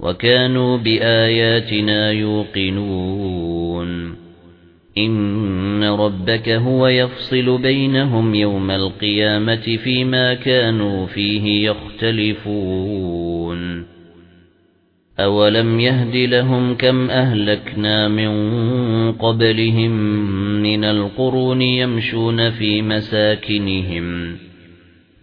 وَكَانُوا بِآيَاتِنَا يُوقِنُونَ. إِنَّ رَبَّكَ هُوَ يَفْصِلُ بَيْنَهُمْ يَوْمَ الْقِيَامَةِ فِيمَا كَانُوا فِيهِ يَخْتَلِفُونَ. أَوَلَمْ يَهْدِ لَهُمْ كَمْ أَهْلَكْنَا مِنْ قَبْلِهِمْ مِنَ الْقُرُونِ يَمْشُونَ فِي مَسَاكِنِهِمْ